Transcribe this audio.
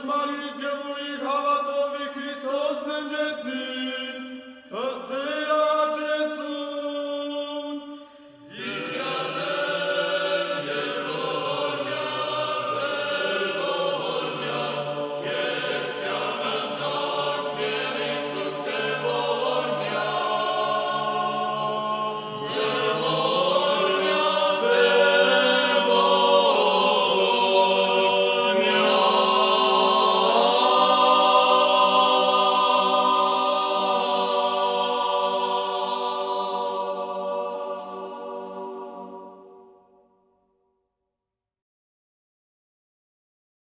ճշմարիտ եւ ուրիշ հավատովի Քրիստոս ննջեցի ըստ